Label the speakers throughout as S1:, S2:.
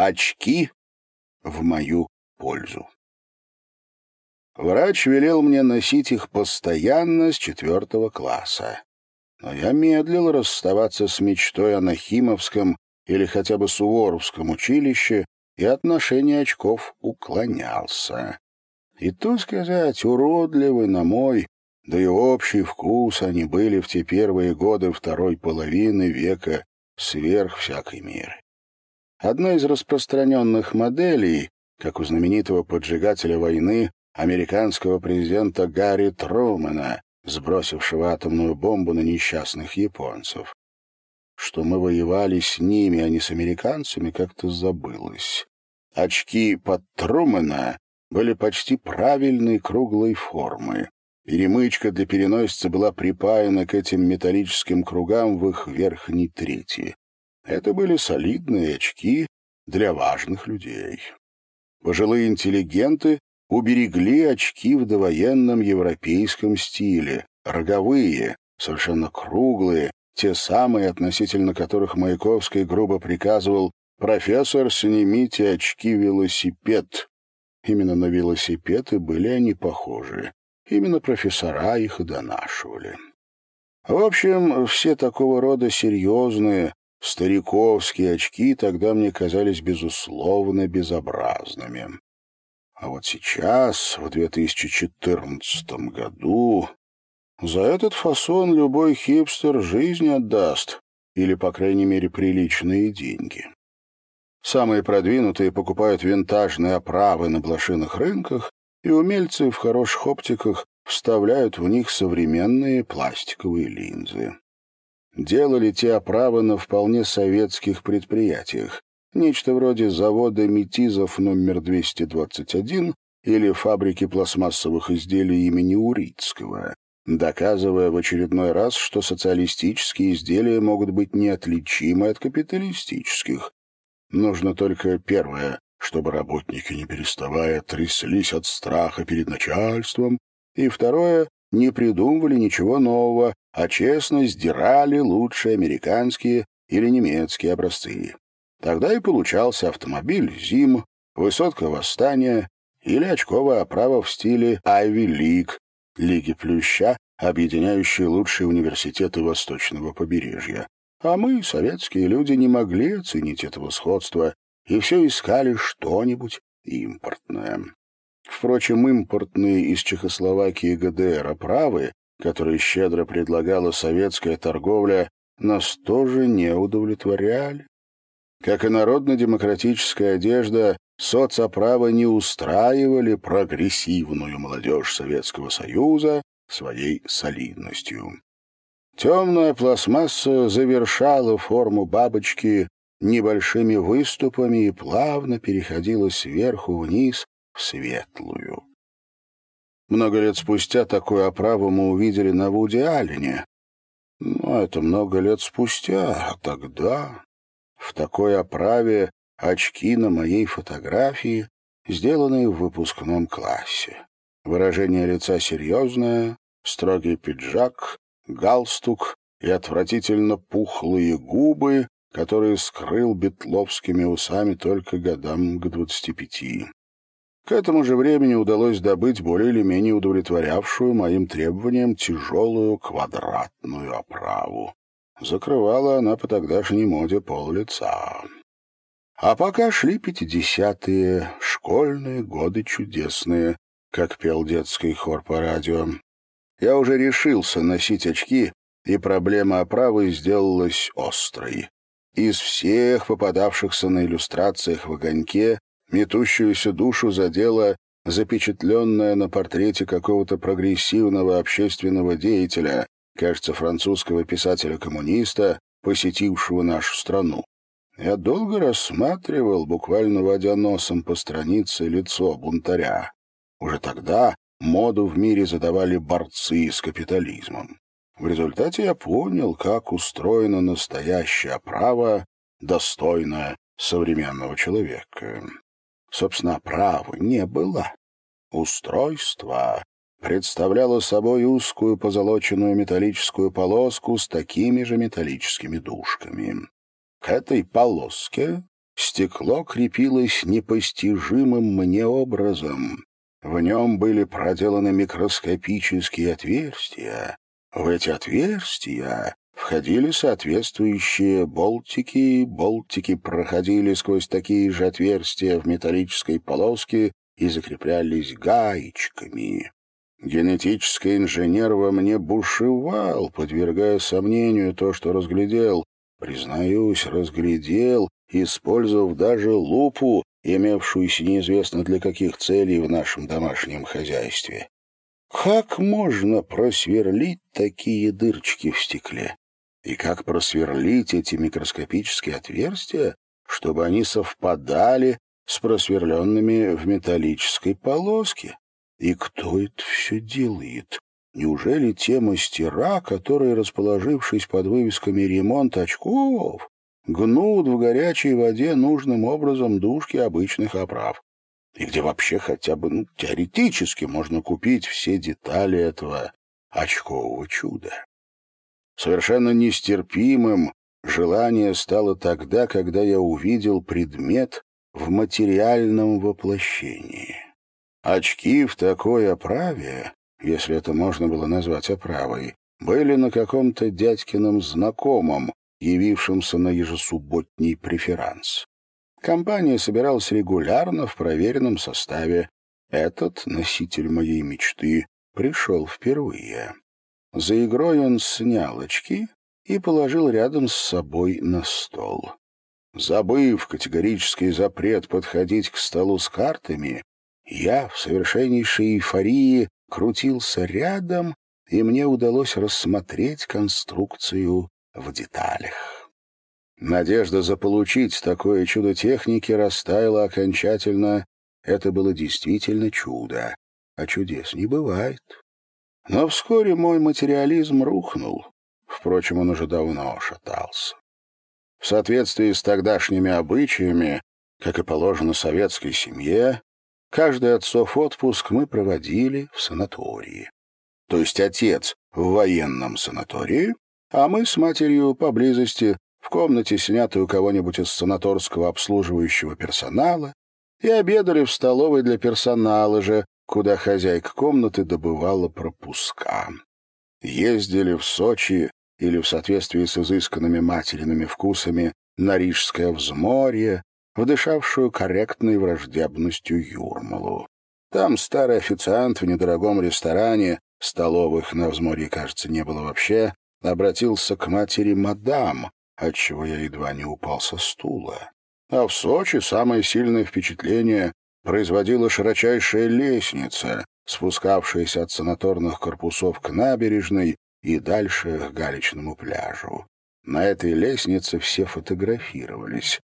S1: Очки в мою пользу. Врач велел мне носить их постоянно с четвертого класса. Но я медлил расставаться с мечтой о Нахимовском или хотя бы Суворовском училище и отношение очков уклонялся. И то сказать, уродливы на мой, да и общий вкус они были в те первые годы второй половины века сверх всякой меры. Одна из распространенных моделей, как у знаменитого поджигателя войны, американского президента Гарри Трумэна, сбросившего атомную бомбу на несчастных японцев. Что мы воевали с ними, а не с американцами, как-то забылось. Очки под Трумэна были почти правильной круглой формы. Перемычка для переносицы была припаяна к этим металлическим кругам в их верхней трети. Это были солидные очки для важных людей. Пожилые интеллигенты уберегли очки в довоенном европейском стиле, роговые, совершенно круглые, те самые, относительно которых Маяковский грубо приказывал «Профессор, снимите очки велосипед». Именно на велосипеды были они похожи. Именно профессора их донашивали. В общем, все такого рода серьезные, стариковские очки тогда мне казались безусловно безобразными. А вот сейчас, в 2014 году, за этот фасон любой хипстер жизнь отдаст, или, по крайней мере, приличные деньги. Самые продвинутые покупают винтажные оправы на блошиных рынках, и умельцы в хороших оптиках вставляют в них современные пластиковые линзы. Делали те оправы на вполне советских предприятиях, Нечто вроде завода метизов номер 221 или фабрики пластмассовых изделий имени Урицкого, доказывая в очередной раз, что социалистические изделия могут быть неотличимы от капиталистических. Нужно только первое, чтобы работники, не переставая, тряслись от страха перед начальством, и второе, не придумывали ничего нового, а честно сдирали лучшие американские или немецкие образцы. Тогда и получался автомобиль «Зим», «Высотка восстания» или очковая оправа в стиле «Айви Лиг» Лиги Плюща, объединяющие лучшие университеты восточного побережья. А мы, советские люди, не могли оценить этого сходства и все искали что-нибудь импортное. Впрочем, импортные из Чехословакии и ГДР оправы, которые щедро предлагала советская торговля, нас тоже не удовлетворяли. Как и народно-демократическая одежда, соцоправы не устраивали прогрессивную молодежь Советского Союза своей солидностью. Темная пластмасса завершала форму бабочки небольшими выступами и плавно переходила сверху вниз светлую. Много лет спустя такую оправу мы увидели на Вуди Аллене. Но это много лет спустя, а тогда... В такой оправе очки на моей фотографии, сделанные в выпускном классе. Выражение лица серьезное, строгий пиджак, галстук и отвратительно пухлые губы, которые скрыл бетловскими усами только годам к двадцати пяти. К этому же времени удалось добыть более или менее удовлетворявшую моим требованиям тяжелую квадратную оправу. Закрывала она по тогдашней моде пол лица. А пока шли пятидесятые, школьные годы чудесные, как пел детский хор по радио. Я уже решился носить очки, и проблема оправы сделалась острой. Из всех попадавшихся на иллюстрациях в огоньке метущуюся душу задела запечатленная на портрете какого-то прогрессивного общественного деятеля, кажется, французского писателя-коммуниста, посетившего нашу страну. Я долго рассматривал, буквально водя носом по странице, лицо бунтаря. Уже тогда моду в мире задавали борцы с капитализмом. В результате я понял, как устроена настоящая права, достойная современного человека. Собственно, права не было. Устройство представляла собой узкую позолоченную металлическую полоску с такими же металлическими дужками. К этой полоске стекло крепилось непостижимым мне образом. В нем были проделаны микроскопические отверстия. В эти отверстия входили соответствующие болтики, болтики проходили сквозь такие же отверстия в металлической полоске и закреплялись гаечками. Генетический инженер во мне бушевал, подвергая сомнению то, что разглядел. Признаюсь, разглядел, использовав даже лупу, имевшуюся неизвестно для каких целей в нашем домашнем хозяйстве. Как можно просверлить такие дырочки в стекле? И как просверлить эти микроскопические отверстия, чтобы они совпадали с просверленными в металлической полоске? И кто это все делает? Неужели те мастера, которые, расположившись под вывесками «ремонт очков», гнут в горячей воде нужным образом дужки обычных оправ? И где вообще хотя бы ну, теоретически можно купить все детали этого очкового чуда? Совершенно нестерпимым желание стало тогда, когда я увидел предмет в материальном воплощении. Очки в такой оправе, если это можно было назвать оправой, были на каком-то дядькином знакомом, явившемся на ежесубботний преферанс. Компания собиралась регулярно в проверенном составе. Этот, носитель моей мечты, пришел впервые. За игрой он снял очки и положил рядом с собой на стол. Забыв категорический запрет подходить к столу с картами, я в совершеннейшей эйфории крутился рядом, и мне удалось рассмотреть конструкцию в деталях. Надежда заполучить такое чудо техники растаяла окончательно. Это было действительно чудо, а чудес не бывает. Но вскоре мой материализм рухнул. Впрочем, он уже давно шатался. В соответствии с тогдашними обычаями, как и положено советской семье, Каждый отцов отпуск мы проводили в санатории. То есть отец в военном санатории, а мы с матерью поблизости, в комнате, снятой у кого-нибудь из санаторского обслуживающего персонала, и обедали в столовой для персонала же, куда хозяйка комнаты добывала пропуска. Ездили в Сочи или в соответствии с изысканными материными вкусами на Рижское взморье, вдышавшую корректной враждебностью Юрмалу. Там старый официант в недорогом ресторане, столовых на взморье, кажется, не было вообще, обратился к матери мадам, отчего я едва не упал со стула. А в Сочи самое сильное впечатление производила широчайшая лестница, спускавшаяся от санаторных корпусов к набережной и дальше к галечному пляжу. На этой лестнице все фотографировались.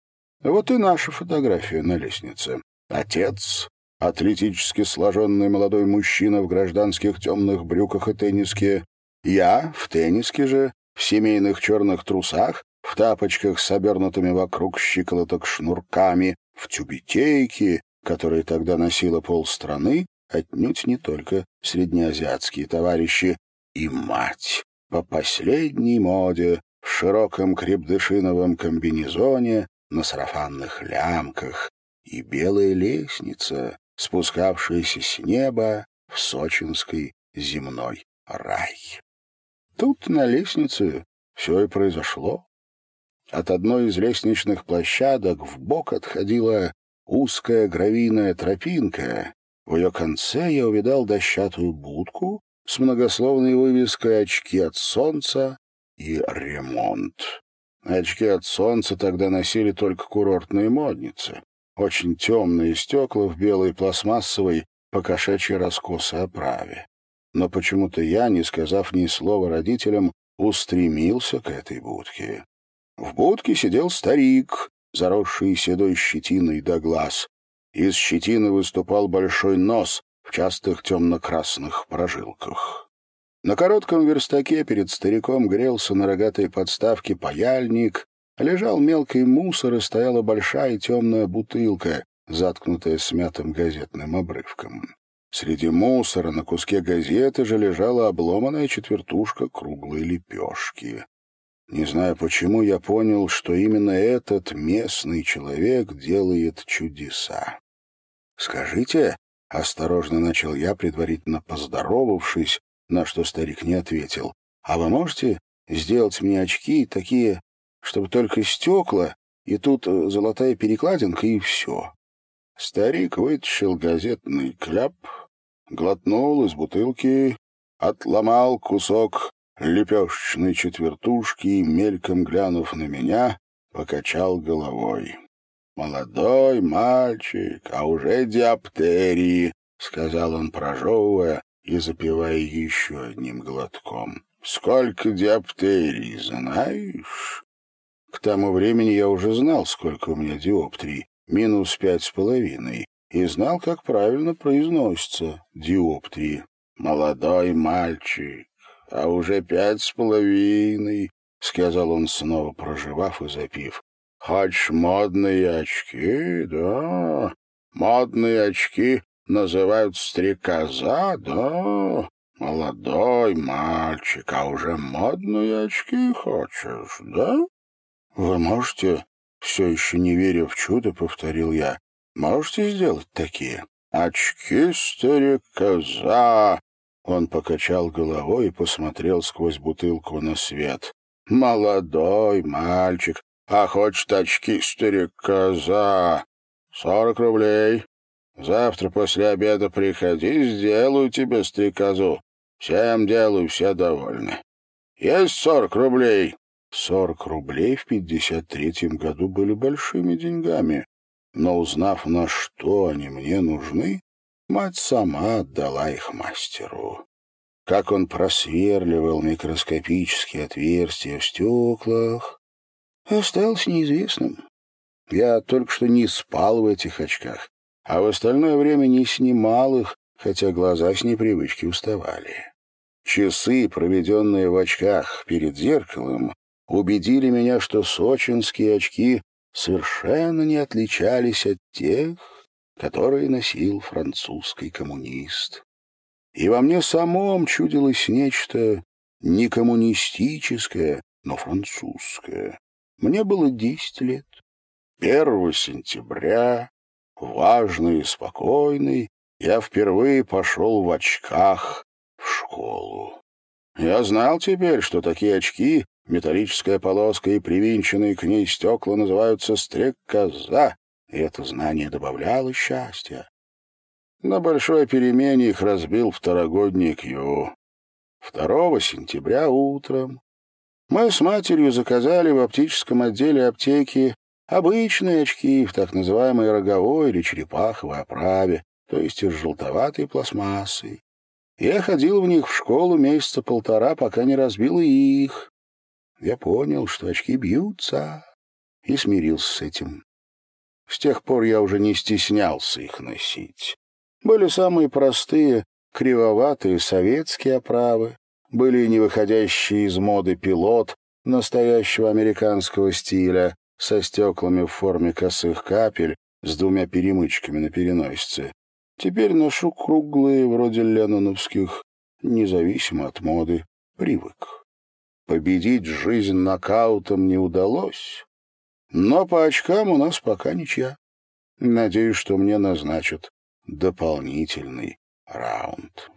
S1: Вот и наша фотография на лестнице. Отец, атлетически сложенный молодой мужчина в гражданских темных брюках и тенниске. Я в тенниске же, в семейных черных трусах, в тапочках с обернутыми вокруг щиколоток шнурками, в тюбетейке, которые тогда носила полстраны, отнюдь не только среднеазиатские товарищи, и мать по последней моде в широком крепдышиновом комбинезоне на сарафанных лямках и белая лестница, спускавшаяся с неба в сочинский земной рай. Тут на лестнице все и произошло. От одной из лестничных площадок в бок отходила узкая гравийная тропинка. В ее конце я увидал дощатую будку с многословной вывеской «Очки от солнца» и «Ремонт». Очки от солнца тогда носили только курортные модницы. Очень темные стекла в белой пластмассовой, покошачьей раскосой оправе. Но почему-то я, не сказав ни слова родителям, устремился к этой будке. В будке сидел старик, заросший седой щетиной до глаз. Из щетины выступал большой нос в частых темно-красных прожилках. На коротком верстаке перед стариком грелся на рогатой подставке паяльник, лежал мелкий мусор и стояла большая темная бутылка, заткнутая смятым газетным обрывком. Среди мусора на куске газеты же лежала обломанная четвертушка круглой лепешки. Не знаю почему, я понял, что именно этот местный человек делает чудеса. «Скажите», — осторожно начал я, предварительно поздоровавшись, на что старик не ответил, «а вы можете сделать мне очки такие, чтобы только стекла, и тут э, золотая перекладинка, и все?» Старик вытащил газетный кляп, глотнул из бутылки, отломал кусок лепешечной четвертушки и, мельком глянув на меня, покачал головой. «Молодой мальчик, а уже диаптерии», — сказал он, прожевывая и запивая еще одним глотком. «Сколько диоптерий, знаешь?» К тому времени я уже знал, сколько у меня диоптрий, минус пять с половиной, и знал, как правильно произносится диоптрии. «Молодой мальчик, а уже пять с половиной», — сказал он снова, проживав и запив. «Хочешь модные очки, да? Модные очки называют стрекоза, да? Молодой мальчик, а уже модные очки хочешь, да?» «Вы можете, все еще не веря в чудо, — повторил я, — можете сделать такие?» «Очки стрекоза!» Он покачал головой и посмотрел сквозь бутылку на свет. «Молодой мальчик, а хочет очки старик-коза. Сорок рублей. Завтра после обеда приходи, сделаю тебе стрекозу. Всем делаю, все довольны. Есть сорок рублей?» Сорок рублей в пятьдесят третьем году были большими деньгами, но, узнав, на что они мне нужны, Мать сама отдала их мастеру. Как он просверливал микроскопические отверстия в стеклах, осталось неизвестным. Я только что не спал в этих очках, а в остальное время не снимал их, хотя глаза с непривычки уставали. Часы, проведенные в очках перед зеркалом, убедили меня, что сочинские очки совершенно не отличались от тех, которые носил французский коммунист. И во мне самом чудилось нечто не коммунистическое, но французское. Мне было десять лет. Первого сентября, важный и спокойный, я впервые пошел в очках в школу. Я знал теперь, что такие очки, металлическая полоска и привинченные к ней стекла называются стрекоза, и это знание добавляло счастья. На большой перемене их разбил второгодник Ю. 2 сентября утром мы с матерью заказали в оптическом отделе аптеки обычные очки в так называемой роговой или черепаховой оправе, то есть из желтоватой пластмассы. Я ходил в них в школу месяца полтора, пока не разбил их. Я понял, что очки бьются, и смирился с этим. С тех пор я уже не стеснялся их носить. Были самые простые, кривоватые советские оправы, были не выходящие из моды пилот настоящего американского стиля со стеклами в форме косых капель с двумя перемычками на переносице. Теперь ношу круглые, вроде ленноновских, независимо от моды, привык. Победить жизнь нокаутом не удалось, но по очкам у нас пока ничья. Надеюсь, что мне назначат дополнительный раунд.